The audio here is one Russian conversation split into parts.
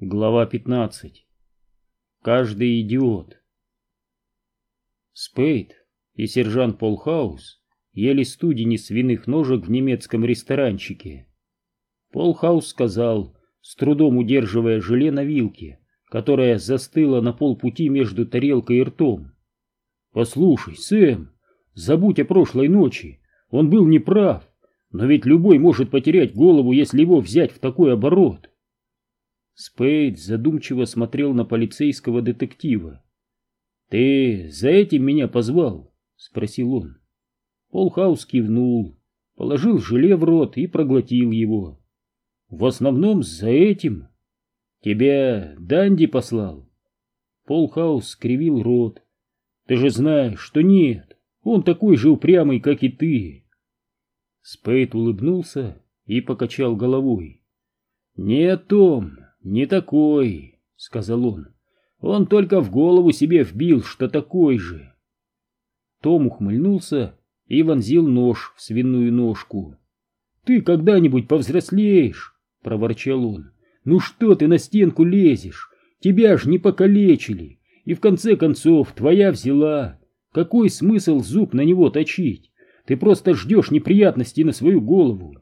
Глава 15. Каждый идиот. Спейд и сержант Полхаус ели студени свиных ножек в немецком ресторанчике. Полхаус сказал, с трудом удерживая желе на вилке, которая застыла на полпути между тарелкой и ртом. «Послушай, Сэм, забудь о прошлой ночи. Он был неправ, но ведь любой может потерять голову, если его взять в такой оборот». Спейд задумчиво смотрел на полицейского детектива. «Ты за этим меня позвал?» — спросил он. Полхаус кивнул, положил желе в рот и проглотил его. «В основном за этим. Тебя Данди послал?» Полхаус скривил рот. «Ты же знаешь, что нет, он такой же упрямый, как и ты». Спейд улыбнулся и покачал головой. «Нет, Том, «Не такой», — сказал он. «Он только в голову себе вбил, что такой же». Том ухмыльнулся и вонзил нож в свиную ножку. «Ты когда-нибудь повзрослеешь?» — проворчал он. «Ну что ты на стенку лезешь? Тебя ж не покалечили, и в конце концов твоя взяла. Какой смысл зуб на него точить? Ты просто ждешь неприятностей на свою голову».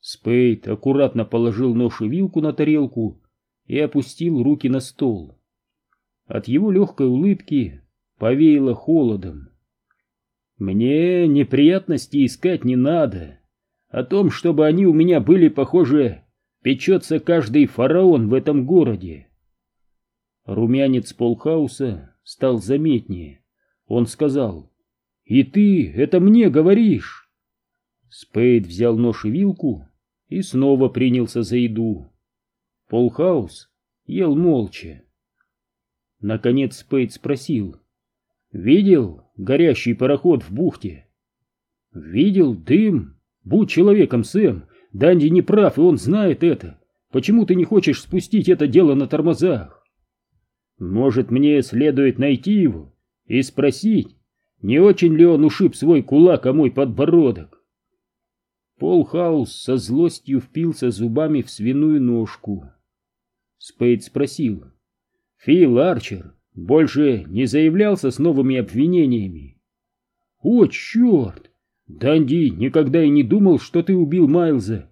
Спейд аккуратно положил нож и вилку на тарелку и опустил руки на стол. От его легкой улыбки повеяло холодом. «Мне неприятности искать не надо. О том, чтобы они у меня были похожи, печется каждый фараон в этом городе». Румянец Полхауса стал заметнее. Он сказал, «И ты это мне говоришь?» Спейд взял нож и вилку и снова принялся за еду. Полхаус ел молча. Наконец Спейд спросил. «Видел горящий пароход в бухте?» «Видел дым? Будь человеком, Сэм. Данди не прав, и он знает это. Почему ты не хочешь спустить это дело на тормозах?» «Может, мне следует найти его и спросить, не очень ли он ушиб свой кулак о мой подбородок?» Пол Хаус со злостью впился зубами в свиную ножку. Спейд спросил. «Фил Арчер больше не заявлялся с новыми обвинениями?» «О, черт! Данди никогда и не думал, что ты убил Майлза.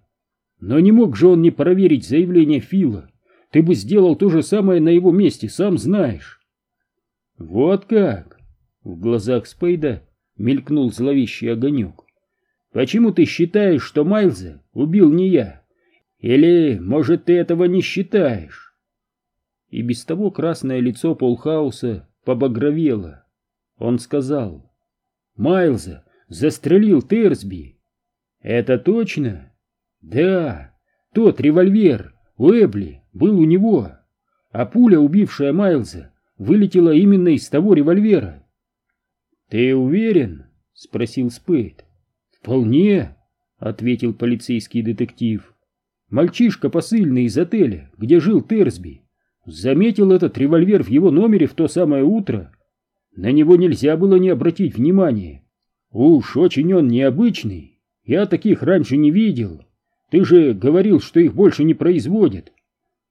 Но не мог же он не проверить заявление Фила. Ты бы сделал то же самое на его месте, сам знаешь». «Вот как!» В глазах Спейда мелькнул зловещий огонек. Почему ты считаешь, что Майлза убил не я? Или, может, ты этого не считаешь?» И без того красное лицо Полхауса побагровело. Он сказал, «Майлза застрелил Терсби». «Это точно?» «Да, тот револьвер, Уэбли, был у него, а пуля, убившая Майлза, вылетела именно из того револьвера». «Ты уверен?» — спросил Спейд. «Вполне», — ответил полицейский детектив. «Мальчишка посыльный из отеля, где жил Терсби, заметил этот револьвер в его номере в то самое утро. На него нельзя было не обратить внимания. Уж очень он необычный, я таких раньше не видел. Ты же говорил, что их больше не производят.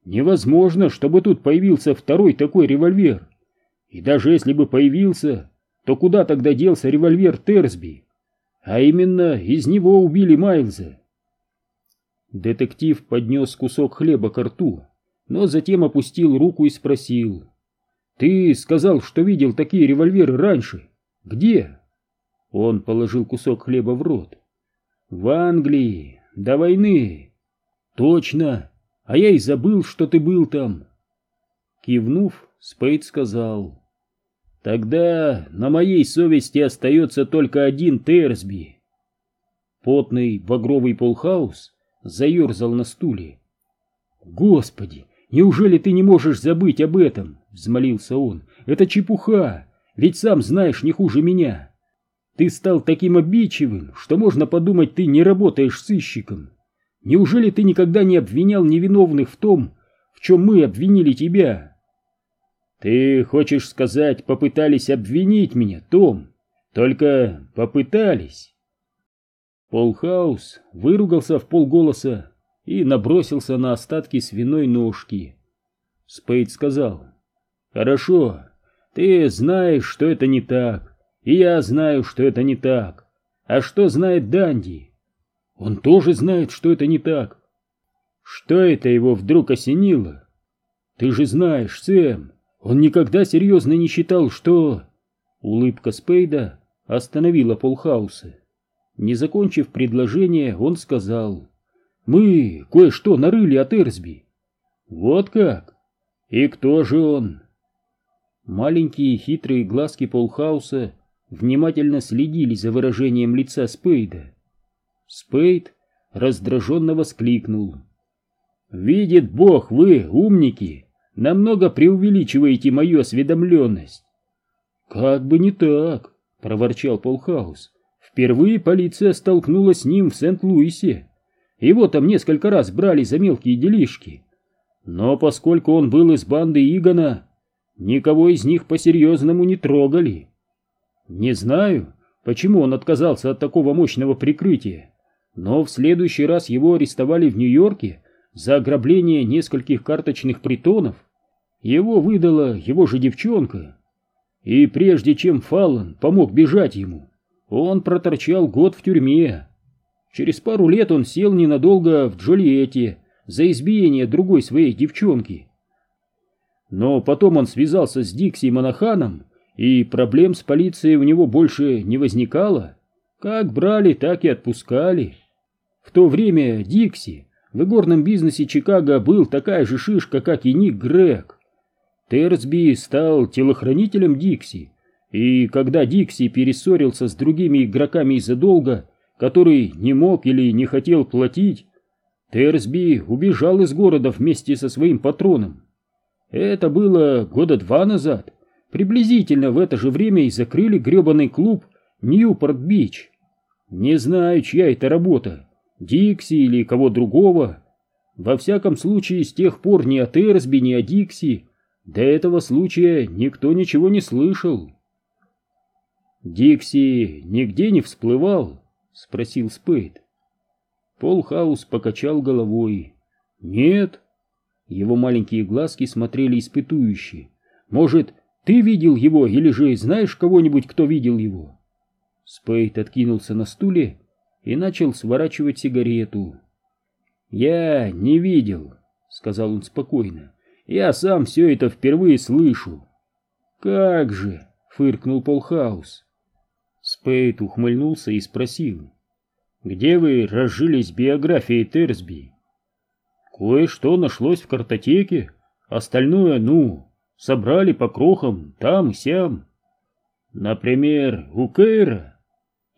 Невозможно, чтобы тут появился второй такой револьвер. И даже если бы появился, то куда тогда делся револьвер Терсби?» А именно, из него убили Майлза. Детектив поднес кусок хлеба к рту, но затем опустил руку и спросил. «Ты сказал, что видел такие револьверы раньше. Где?» Он положил кусок хлеба в рот. «В Англии, до войны». «Точно, а я и забыл, что ты был там». Кивнув, Спейд сказал. Тогда на моей совести остается только один Терсби. Потный багровый полхаус заерзал на стуле. «Господи, неужели ты не можешь забыть об этом?» — взмолился он. «Это чепуха, ведь сам знаешь не хуже меня. Ты стал таким обидчивым, что можно подумать, ты не работаешь сыщиком. Неужели ты никогда не обвинял невиновных в том, в чем мы обвинили тебя?» Ты хочешь сказать, попытались обвинить меня, Том? Только попытались. Полхаус выругался в полголоса и набросился на остатки свиной ножки, Спейд сказал. Хорошо, ты знаешь, что это не так, и я знаю, что это не так. А что знает Данди? Он тоже знает, что это не так. Что это его вдруг осенило? Ты же знаешь, Сэм, он никогда серьезно не считал, что... Улыбка Спейда остановила Полхауса. Не закончив предложение, он сказал, «Мы кое-что нарыли от Эрсби». «Вот как? И кто же он?» Маленькие хитрые глазки Полхауса внимательно следили за выражением лица Спейда. Спейд раздраженно воскликнул. «Видит Бог, вы, умники, намного преувеличиваете мою осведомленность». «Как бы не так», — проворчал Полхаус. «Впервые полиция столкнулась с ним в Сент-Луисе. Его там несколько раз брали за мелкие делишки. Но поскольку он был из банды Игона, никого из них по-серьезному не трогали. Не знаю, почему он отказался от такого мощного прикрытия, но в следующий раз его арестовали в Нью-Йорке за ограбление нескольких карточных притонов. Его выдала его же девчонка. И прежде чем Фаллон помог бежать ему, он проторчал год в тюрьме. Через пару лет он сел ненадолго в Джульетте за избиение другой своей девчонки. Но потом он связался с Дикси Монаханом, и проблем с полицией у него больше не возникало. Как брали, так и отпускали. В то время Дикси в игорном бизнесе Чикаго был такая же шишка, как и Ник Грег. Терсби стал телохранителем Дикси, и когда Дикси перессорился с другими игроками из-за долга, который не мог или не хотел платить, Терсби убежал из города вместе со своим патроном. Это было года два назад. Приблизительно в это же время и закрыли гребаный клуб Ньюпорт-Бич. Не знаю, чья это работа, Дикси или кого другого. Во всяком случае, с тех пор ни о Терсби, ни о Дикси до этого случая никто ничего не слышал. «Дикси нигде не всплывал?» — спросил Спейд. Полхаус покачал головой. «Нет». Его маленькие глазки смотрели испытующе. «Может, ты видел его или же знаешь кого-нибудь, кто видел его?» Спейд откинулся на стуле и начал сворачивать сигарету. «Я не видел», — сказал он спокойно. «Я сам все это впервые слышу». «Как же!» — фыркнул Полхаус. Спейд ухмыльнулся и спросил. «Где вы разжились биографией Терсби?» «Кое-что нашлось в картотеке, остальное, ну, собрали по крохам там и сям». «Например, у Кейра?»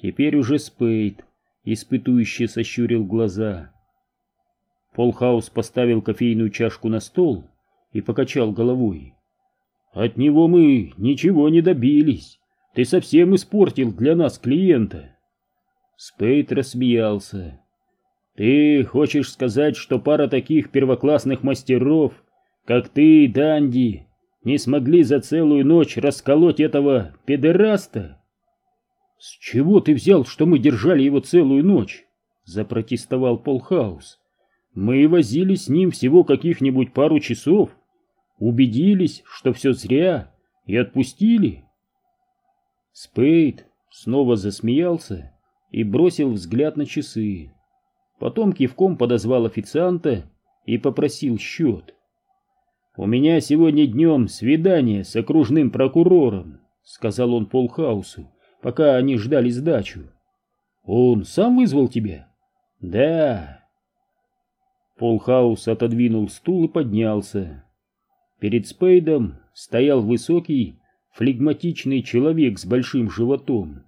Теперь уже Спейд испытующе сощурил глаза. Полхаус поставил кофейную чашку на стол и покачал головой. «От него мы ничего не добились. Ты совсем испортил для нас клиента». Спейт рассмеялся. «Ты хочешь сказать, что пара таких первоклассных мастеров, как ты и Данди, не смогли за целую ночь расколоть этого педераста?» «С чего ты взял, что мы держали его целую ночь?» — запротестовал Полхаус. «Мы возили с ним всего каких-нибудь пару часов, убедились, что все зря, и отпустили». Спейд снова засмеялся и бросил взгляд на часы. Потом кивком подозвал официанта и попросил счет. «У меня сегодня днем свидание с окружным прокурором», — сказал он Полхаусу пока они ждали сдачу. Он сам вызвал тебя? Да. Полхаус отодвинул стул и поднялся. Перед Спейдом стоял высокий, флегматичный человек с большим животом.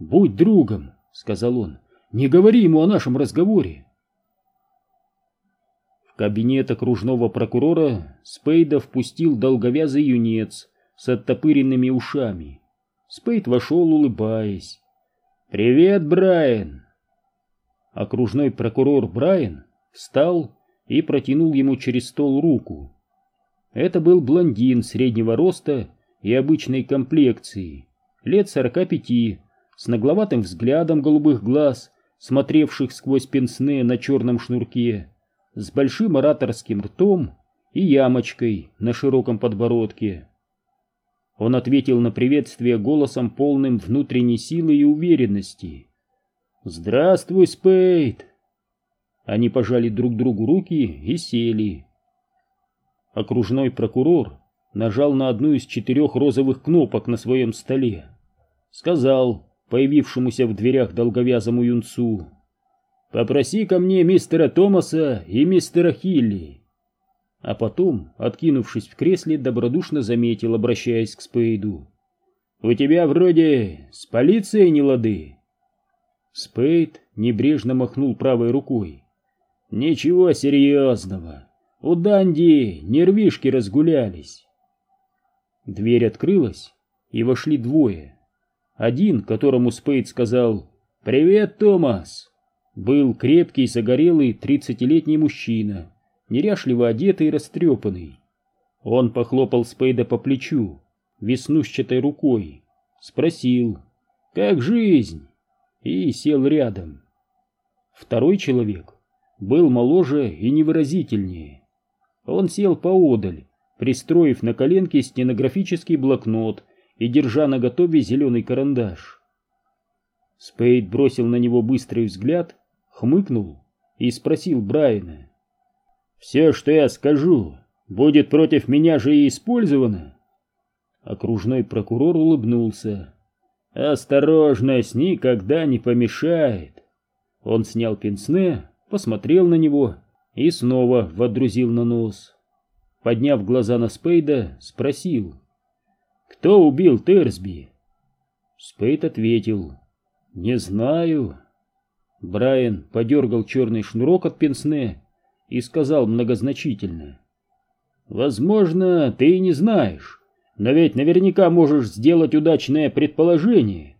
«Будь другом», — сказал он, — «не говори ему о нашем разговоре». В кабинет окружного прокурора Спейда впустил долговязый юнец с оттопыренными ушами. Спейд вошел, улыбаясь. «Привет, Брайан!» Окружной прокурор Брайан встал и протянул ему через стол руку. Это был блондин среднего роста и обычной комплекции, лет сорока пяти, с нагловатым взглядом голубых глаз, смотревших сквозь пенсне на черном шнурке, с большим ораторским ртом и ямочкой на широком подбородке. Он ответил на приветствие голосом полным внутренней силы и уверенности. «Здравствуй, Спейд!» Они пожали друг другу руки и сели. Окружной прокурор нажал на одну из четырех розовых кнопок на своем столе. Сказал появившемуся в дверях долговязому юнцу, «Попроси ко мне мистера Томаса и мистера Хилли». А потом, откинувшись в кресле, добродушно заметил, обращаясь к Спейду. «У тебя вроде с полицией не лады?» Спейд небрежно махнул правой рукой. «Ничего серьезного. У Данди нервишки разгулялись». Дверь открылась, и вошли двое. Один, которому Спейд сказал «Привет, Томас!» был крепкий, загорелый, тридцатилетний мужчина неряшливо одетый и растрепанный. Он похлопал Спейда по плечу, веснущатой рукой, спросил «Как жизнь?» и сел рядом. Второй человек был моложе и невыразительнее. Он сел поодаль, пристроив на коленке стенографический блокнот и держа на готове зеленый карандаш. Спейд бросил на него быстрый взгляд, хмыкнул и спросил Брайана. Все, что я скажу, будет против меня же и использовано. Окружной прокурор улыбнулся. Осторожность никогда не помешает. Он снял пенсне, посмотрел на него и снова водрузил на нос. Подняв глаза на Спейда, спросил. «Кто убил Терсби?» Спейд ответил. «Не знаю». Брайан подергал черный шнурок от пенсне и сказал многозначительно. «Возможно, ты и не знаешь, но ведь наверняка можешь сделать удачное предположение».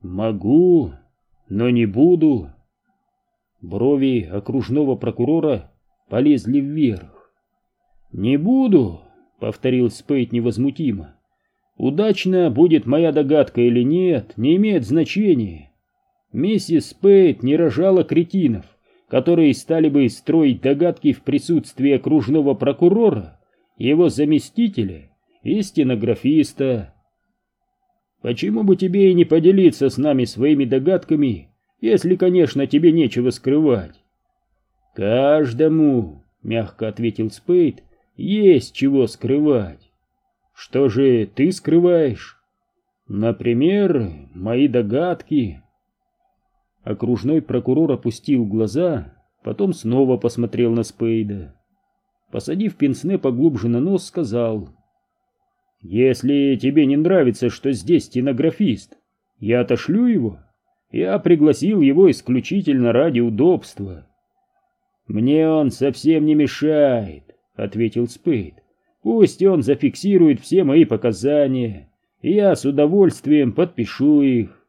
«Могу, но не буду». Брови окружного прокурора полезли вверх. «Не буду», — повторил Спейт невозмутимо. «Удачно будет моя догадка или нет, не имеет значения. Миссис Спейт не рожала кретинов которые стали бы строить догадки в присутствии окружного прокурора, его заместителя и стенографиста. Почему бы тебе и не поделиться с нами своими догадками, если, конечно, тебе нечего скрывать? Каждому, мягко ответил Спейд, есть чего скрывать. Что же ты скрываешь? Например, мои догадки. Окружной прокурор опустил глаза, потом снова посмотрел на Спейда. Посадив пенсне поглубже на нос, сказал. «Если тебе не нравится, что здесь стенографист, я отошлю его. Я пригласил его исключительно ради удобства». «Мне он совсем не мешает», — ответил Спейд. «Пусть он зафиксирует все мои показания, и я с удовольствием подпишу их».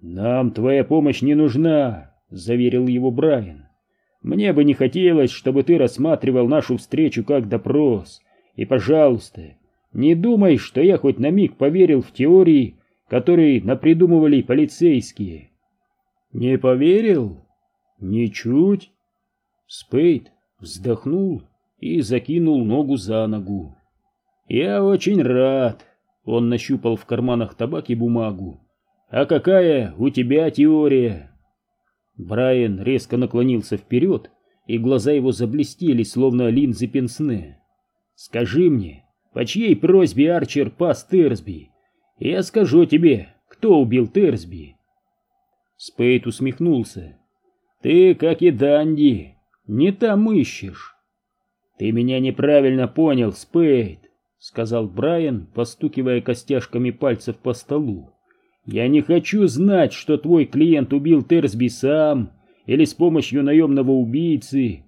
«Нам твоя помощь не нужна», — заверил его Брайан. «Мне бы не хотелось, чтобы ты рассматривал нашу встречу как допрос. И, пожалуйста, не думай, что я хоть на миг поверил в теории, которые напридумывали полицейские». «Не поверил?» «Ничуть». Спейд вздохнул и закинул ногу за ногу. «Я очень рад», — он нащупал в карманах табак и бумагу. «А какая у тебя теория?» Брайан резко наклонился вперед, и глаза его заблестели, словно линзы пенсне. «Скажи мне, по чьей просьбе Арчер пас Терсби? Я скажу тебе, кто убил Терсби?» Спейт усмехнулся. «Ты, как и Данди, не там ищешь». «Ты меня неправильно понял, Спейт», — сказал Брайан, постукивая костяшками пальцев по столу. Я не хочу знать, что твой клиент убил Терсби сам или с помощью наемного убийцы.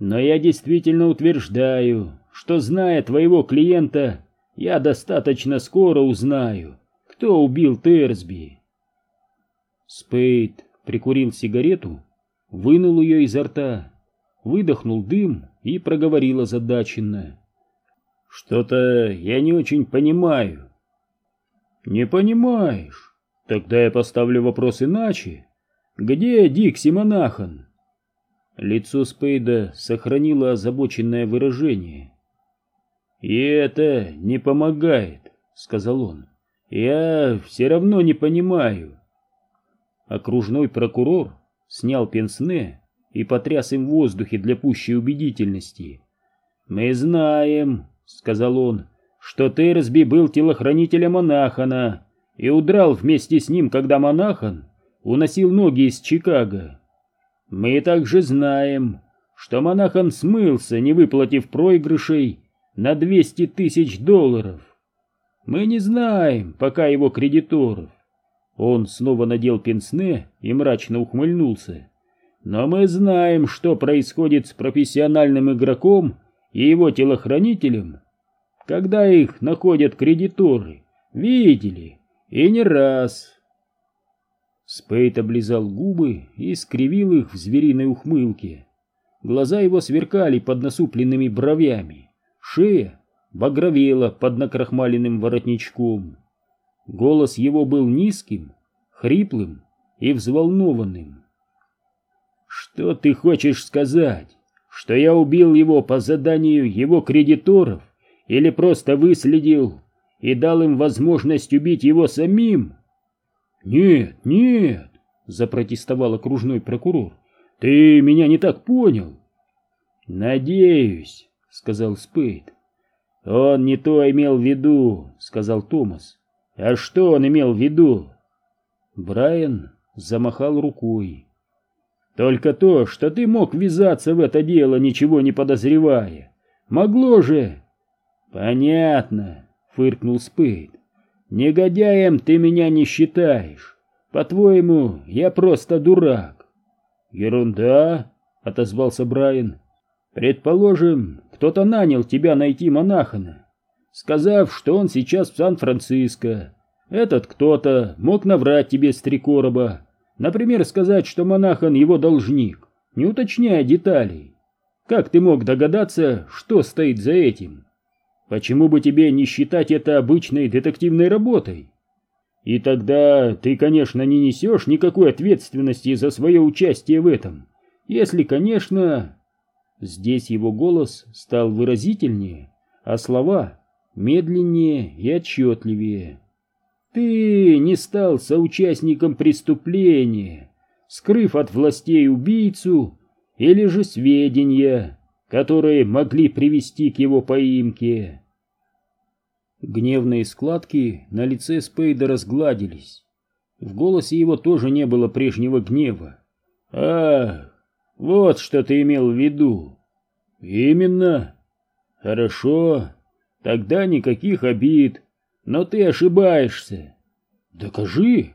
Но я действительно утверждаю, что, зная твоего клиента, я достаточно скоро узнаю, кто убил Терсби. Спейд прикурил сигарету, вынул ее изо рта, выдохнул дым и проговорил озадаченно. «Что-то я не очень понимаю. Не понимаешь? Тогда я поставлю вопрос иначе. Где Дикси Монахан? Лицо Спейда сохранило озабоченное выражение. «И это не помогает», — сказал он. «Я все равно не понимаю». Окружной прокурор снял пенсне и потряс им в воздухе для пущей убедительности. «Мы знаем», — сказал он, — «что Терсби был телохранителем Монахана и удрал вместе с ним, когда Монахан уносил ноги из Чикаго. Мы также знаем, что Монахан смылся, не выплатив проигрышей на 200 тысяч долларов. Мы не знаем пока его кредиторов. Он снова надел пенсне и мрачно ухмыльнулся. Но мы знаем, что происходит с профессиональным игроком и его телохранителем, когда их находят кредиторы. Видели? И не раз. Спейт облизал губы и скривил их в звериной ухмылке. Глаза его сверкали под насупленными бровями. Шея багровела под накрахмаленным воротничком. Голос его был низким, хриплым и взволнованным. «Что ты хочешь сказать? Что я убил его по заданию его кредиторов или просто выследил и дал им возможность убить его самим?» «Нет, нет!» — запротестовал окружной прокурор. «Ты меня не так понял!» «Надеюсь», — сказал Спейд. «Он не то имел в виду», — сказал Томас. «А что он имел в виду?» Брайан замахал рукой. «Только то, что ты мог ввязаться в это дело, ничего не подозревая. Могло же...» «Понятно», — фыркнул Спейд. Негодяем ты меня не считаешь. По-твоему, я просто дурак. Ерунда, отозвался Брайан. Предположим, кто-то нанял тебя найти монахана, сказав, что он сейчас в Сан-Франциско. Этот кто-то мог наврать тебе с три короба, например, сказать, что монахан его должник, не уточняя деталей. Как ты мог догадаться, что стоит за этим? Почему бы тебе не считать это обычной детективной работой? И тогда ты, конечно, не несешь никакой ответственности за свое участие в этом. Если, конечно... Здесь его голос стал выразительнее, а слова медленнее и отчетливее. Ты не стал соучастником преступления, скрыв от властей убийцу или же сведения, которые могли привести к его поимке. Гневные складки на лице Спейда разгладились. В голосе его тоже не было прежнего гнева. «Ах, вот что ты имел в виду!» «Именно!» «Хорошо, тогда никаких обид, но ты ошибаешься!» «Докажи!»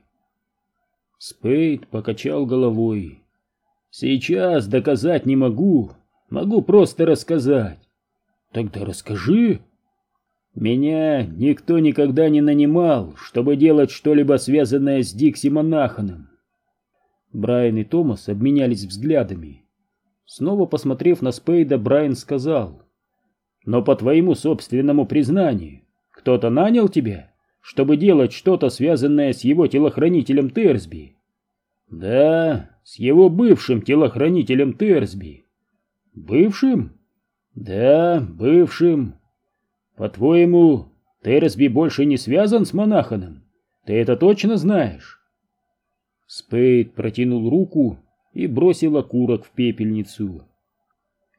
Спейд покачал головой. «Сейчас доказать не могу, Могу просто рассказать. Тогда расскажи. Меня никто никогда не нанимал, чтобы делать что-либо связанное с Дикси Монаханом. Брайан и Томас обменялись взглядами. Снова посмотрев на Спейда, Брайан сказал. «Но по твоему собственному признанию, кто-то нанял тебя, чтобы делать что-то связанное с его телохранителем Терсби?» «Да, с его бывшим телохранителем Терсби». Бывшим? Да, бывшим. По-твоему, Терсби больше не связан с монаханом? Ты это точно знаешь? Спейд протянул руку и бросил окурок в пепельницу.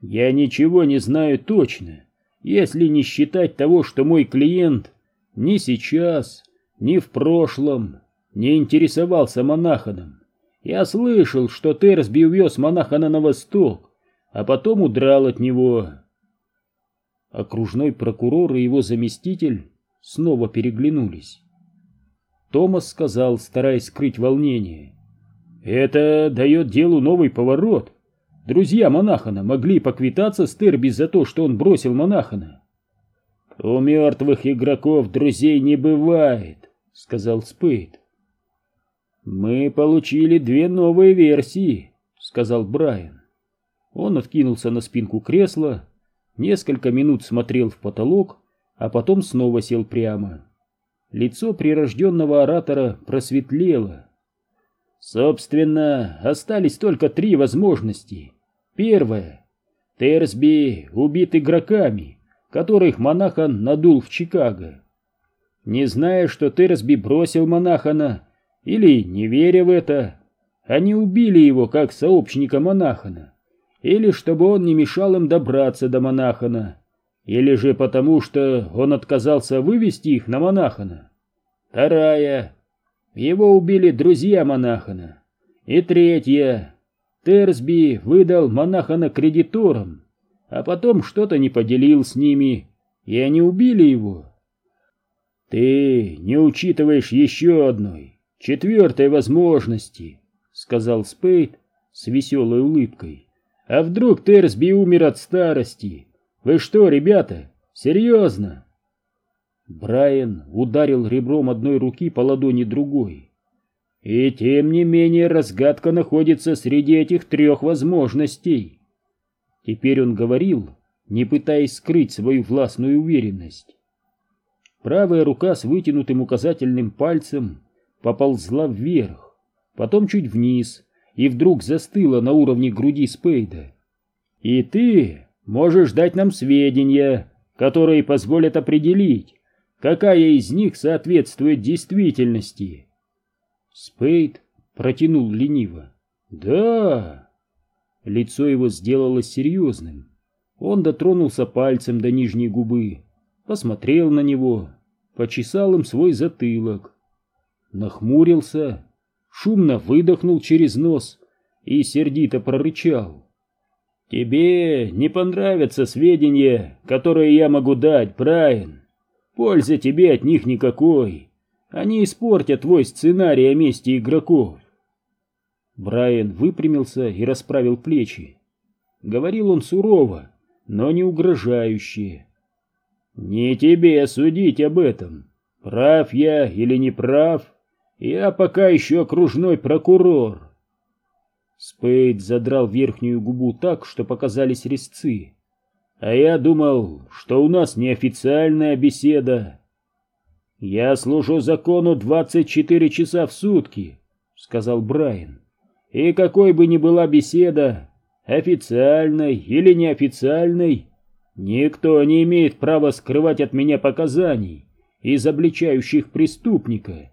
Я ничего не знаю точно, если не считать того, что мой клиент ни сейчас, ни в прошлом не интересовался монаханом. Я слышал, что Терсби увез монахана на восток, а потом удрал от него. Окружной прокурор и его заместитель снова переглянулись. Томас сказал, стараясь скрыть волнение. «Это дает делу новый поворот. Друзья Монахана могли поквитаться с Терби за то, что он бросил Монахана». «У мертвых игроков друзей не бывает», — сказал Спейд. «Мы получили две новые версии», — сказал Брайан. Он откинулся на спинку кресла, несколько минут смотрел в потолок, а потом снова сел прямо. Лицо прирожденного оратора просветлело. Собственно, остались только три возможности. Первое. Терсби убит игроками, которых Монахан надул в Чикаго. Не зная, что Терсби бросил Монахана, или не веря в это, они убили его как сообщника Монахана, или чтобы он не мешал им добраться до Монахана, или же потому, что он отказался вывести их на Монахана. Вторая. Его убили друзья Монахана. И третья. Терсби выдал Монахана кредиторам, а потом что-то не поделил с ними, и они убили его. Ты не учитываешь еще одной, четвертой возможности, сказал Спейд с веселой улыбкой. А вдруг Терсби умер от старости? Вы что, ребята, серьезно? Брайан ударил ребром одной руки по ладони другой. И тем не менее разгадка находится среди этих трех возможностей. Теперь он говорил, не пытаясь скрыть свою властную уверенность. Правая рука с вытянутым указательным пальцем поползла вверх, потом чуть вниз и вдруг застыла на уровне груди Спейда. «И ты можешь дать нам сведения, которые позволят определить, какая из них соответствует действительности». Спейд протянул лениво. «Да!» Лицо его сделалось серьезным. Он дотронулся пальцем до нижней губы посмотрел на него, почесал им свой затылок, нахмурился, шумно выдохнул через нос и сердито прорычал. «Тебе не понравятся сведения, которые я могу дать, Брайан. Пользы тебе от них никакой. Они испортят твой сценарий о месте игроков». Брайан выпрямился и расправил плечи. Говорил он сурово, но не угрожающе. Не тебе судить об этом, прав я или не прав. Я пока еще окружной прокурор. Спейд задрал верхнюю губу так, что показались резцы. А я думал, что у нас неофициальная беседа. Я служу закону 24 часа в сутки, сказал Брайан. И какой бы ни была беседа, официальной или неофициальной, Никто не имеет права скрывать от меня показаний, изобличающих преступника.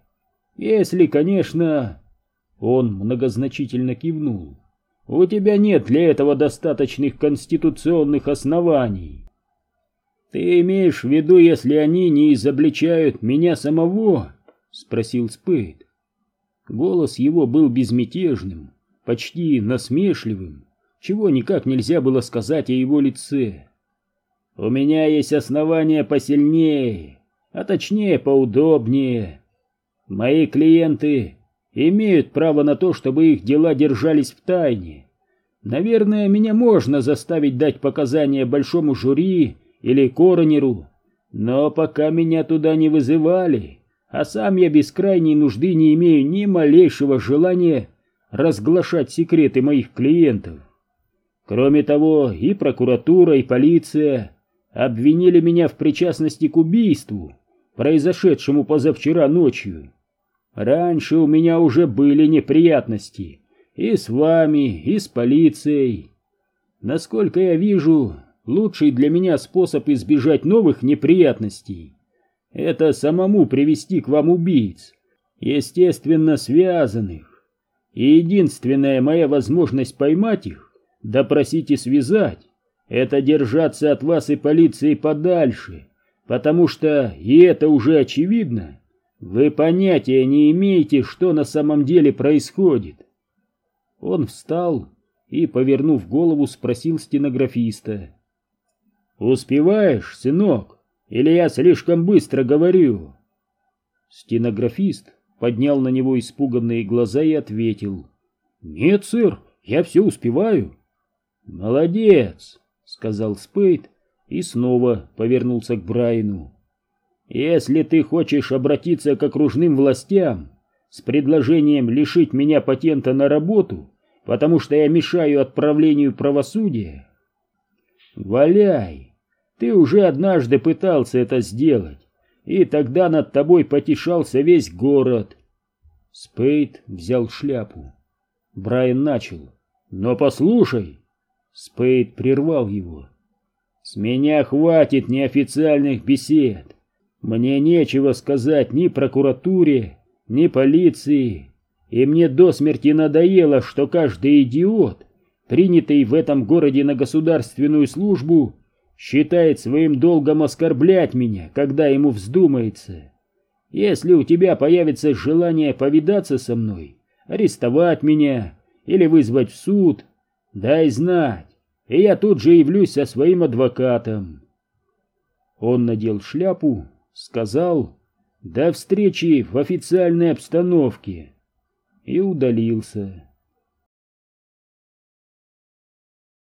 Если, конечно... Он многозначительно кивнул. У тебя нет для этого достаточных конституционных оснований. Ты имеешь в виду, если они не изобличают меня самого? Спросил Спейд. Голос его был безмятежным, почти насмешливым, чего никак нельзя было сказать о его лице. У меня есть основания посильнее, а точнее поудобнее. Мои клиенты имеют право на то, чтобы их дела держались в тайне. Наверное, меня можно заставить дать показания большому жюри или коронеру, но пока меня туда не вызывали, а сам я без крайней нужды не имею ни малейшего желания разглашать секреты моих клиентов. Кроме того, и прокуратура, и полиция обвинили меня в причастности к убийству, произошедшему позавчера ночью. Раньше у меня уже были неприятности и с вами, и с полицией. Насколько я вижу, лучший для меня способ избежать новых неприятностей — это самому привести к вам убийц, естественно связанных. И единственная моя возможность поймать их — допросить и связать это держаться от вас и полиции подальше, потому что, и это уже очевидно, вы понятия не имеете, что на самом деле происходит. Он встал и, повернув голову, спросил стенографиста. «Успеваешь, сынок, или я слишком быстро говорю?» Стенографист поднял на него испуганные глаза и ответил. «Нет, сэр, я все успеваю». «Молодец!» сказал Спейд и снова повернулся к Брайну. «Если ты хочешь обратиться к окружным властям с предложением лишить меня патента на работу, потому что я мешаю отправлению правосудия, валяй, ты уже однажды пытался это сделать, и тогда над тобой потешался весь город». Спейд взял шляпу. Брайан начал. «Но послушай, Спейд прервал его. «С меня хватит неофициальных бесед. Мне нечего сказать ни прокуратуре, ни полиции, и мне до смерти надоело, что каждый идиот, принятый в этом городе на государственную службу, считает своим долгом оскорблять меня, когда ему вздумается. Если у тебя появится желание повидаться со мной, арестовать меня или вызвать в суд, дай знать, и я тут же явлюсь со своим адвокатом. Он надел шляпу, сказал «До встречи в официальной обстановке» и удалился.